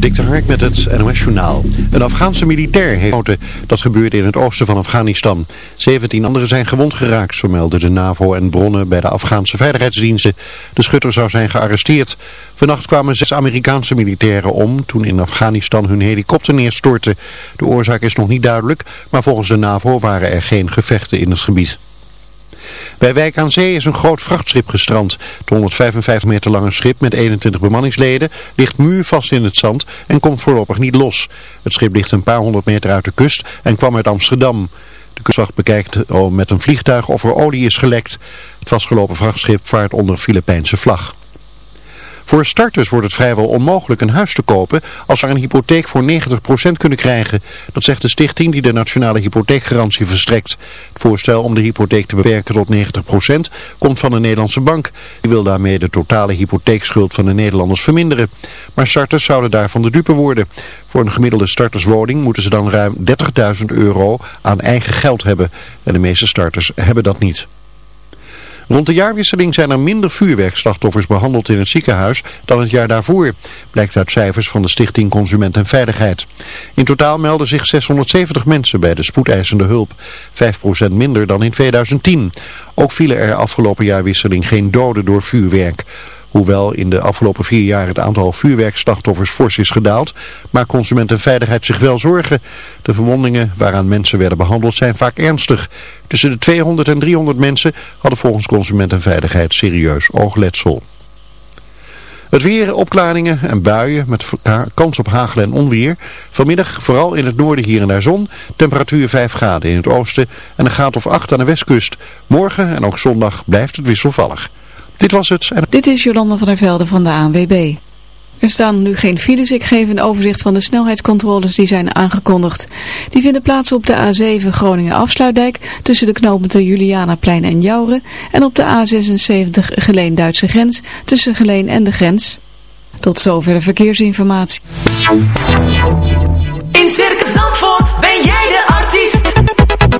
Dik de Hark met het NOS Journaal. Een Afghaanse militair heeft dat gebeurde in het oosten van Afghanistan. 17 anderen zijn gewond geraakt, zo melden de NAVO en bronnen bij de Afghaanse veiligheidsdiensten. De schutter zou zijn gearresteerd. Vannacht kwamen zes Amerikaanse militairen om toen in Afghanistan hun helikopter neerstortte. De oorzaak is nog niet duidelijk, maar volgens de NAVO waren er geen gevechten in het gebied. Bij Wijk aan Zee is een groot vrachtschip gestrand. Het 155 meter lange schip met 21 bemanningsleden ligt muurvast in het zand en komt voorlopig niet los. Het schip ligt een paar honderd meter uit de kust en kwam uit Amsterdam. De kustwacht bekijkt met een vliegtuig of er olie is gelekt. Het vastgelopen vrachtschip vaart onder Filipijnse vlag. Voor starters wordt het vrijwel onmogelijk een huis te kopen als ze een hypotheek voor 90% kunnen krijgen. Dat zegt de stichting die de nationale hypotheekgarantie verstrekt. Het voorstel om de hypotheek te beperken tot 90% komt van de Nederlandse bank. Die wil daarmee de totale hypotheekschuld van de Nederlanders verminderen. Maar starters zouden daarvan de dupe worden. Voor een gemiddelde starterswoning moeten ze dan ruim 30.000 euro aan eigen geld hebben. En de meeste starters hebben dat niet. Rond de jaarwisseling zijn er minder vuurwerkslachtoffers behandeld in het ziekenhuis dan het jaar daarvoor, blijkt uit cijfers van de Stichting Consument en Veiligheid. In totaal melden zich 670 mensen bij de spoedeisende hulp, 5% minder dan in 2010. Ook vielen er afgelopen jaarwisseling geen doden door vuurwerk. Hoewel in de afgelopen vier jaar het aantal vuurwerkslachtoffers fors is gedaald, maakt consumentenveiligheid zich wel zorgen. De verwondingen waaraan mensen werden behandeld zijn vaak ernstig. Tussen de 200 en 300 mensen hadden volgens consumentenveiligheid serieus oogletsel. Het weer, opklaringen en buien met kans op hagel en onweer. Vanmiddag vooral in het noorden hier en daar zon. Temperatuur 5 graden in het oosten en een graad of 8 aan de westkust. Morgen en ook zondag blijft het wisselvallig. Dit was het. Dit is Jolanda van der Velde van de ANWB. Er staan nu geen files. Ik geef een overzicht van de snelheidscontroles die zijn aangekondigd. Die vinden plaats op de A7 Groningen Afsluitdijk tussen de knooppunten Julianaplein en Jouren en op de A76 Geleen-Duitse grens tussen Geleen en de grens. Tot zover de verkeersinformatie. In Circus Zandvoort ben jij de.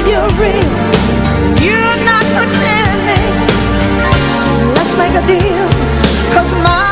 you're real. You're not pretending. Let's make a deal Cause my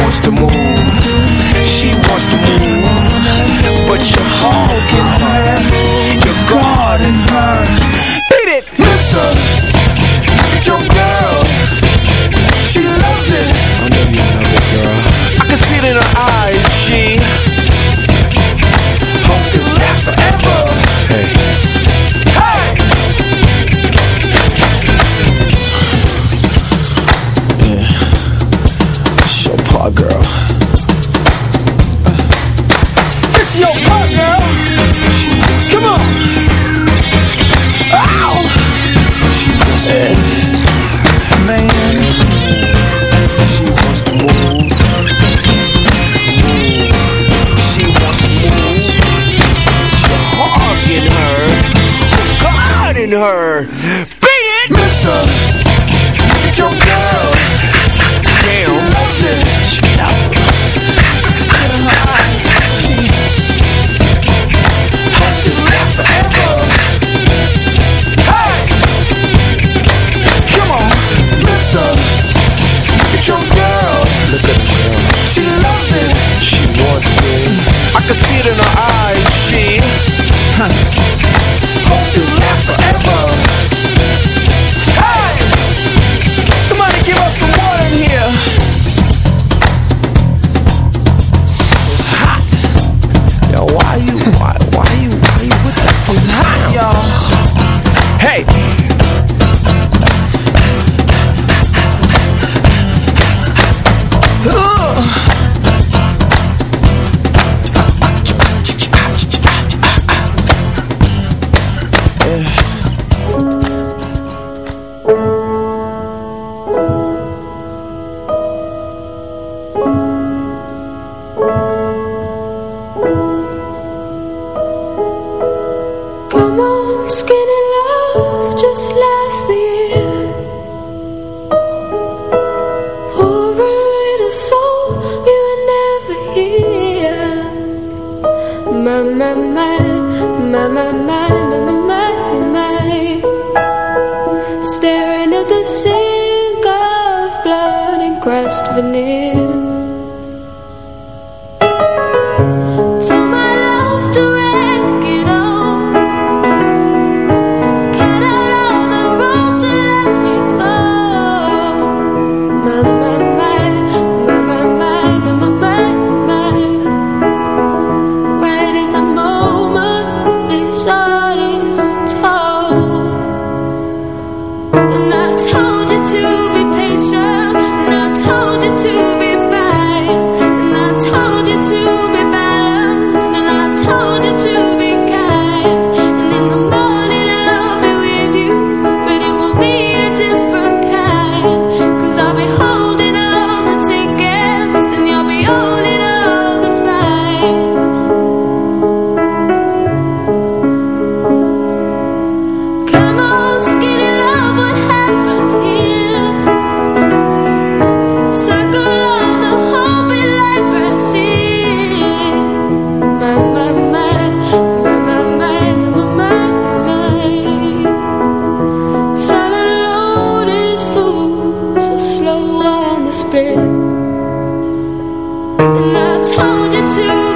wants to move. She wants to to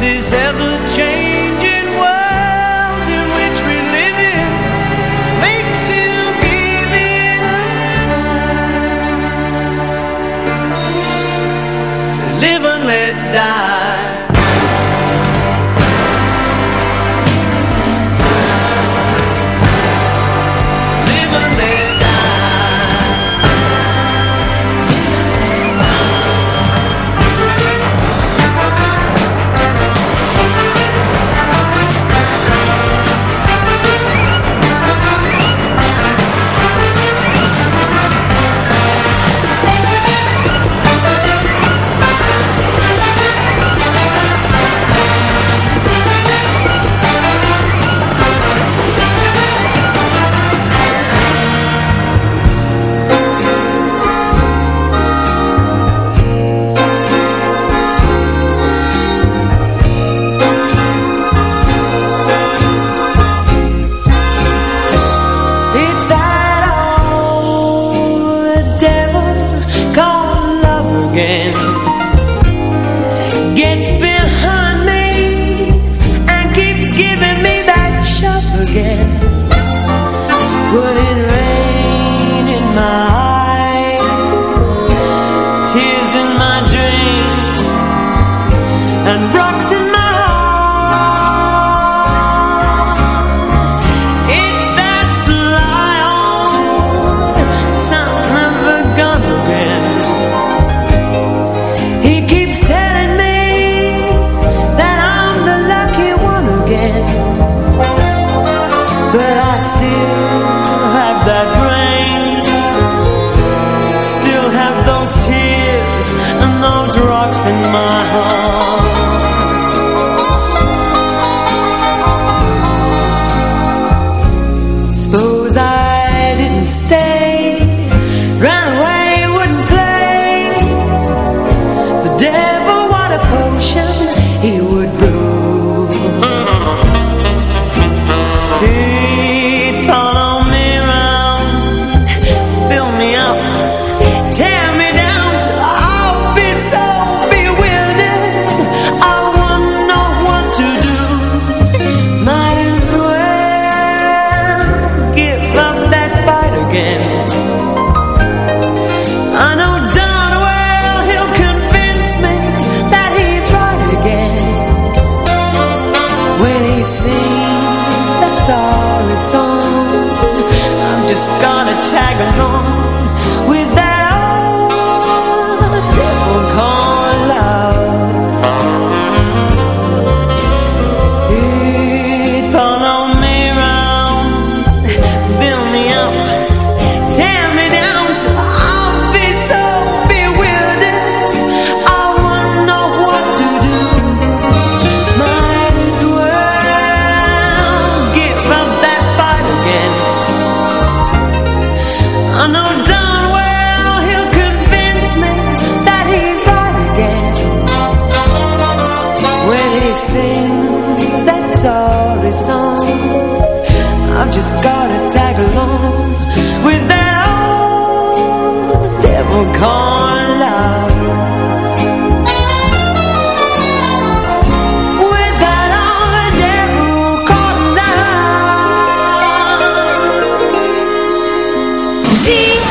this ever-changing see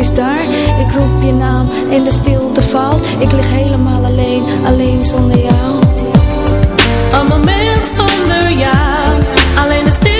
is daar. Ik roep je naam en de stilte valt. Ik lig helemaal alleen, alleen zonder jou. Een moment zonder jou. Alleen de stilte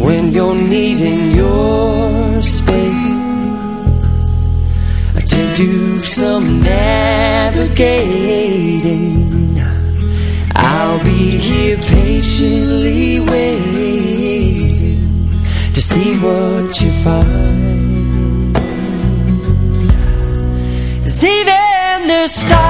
When you're needing your space. I tend to do some navigating. I'll be here patiently waiting To see what you find. See then the stars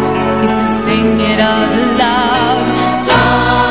is to sing it out loud. So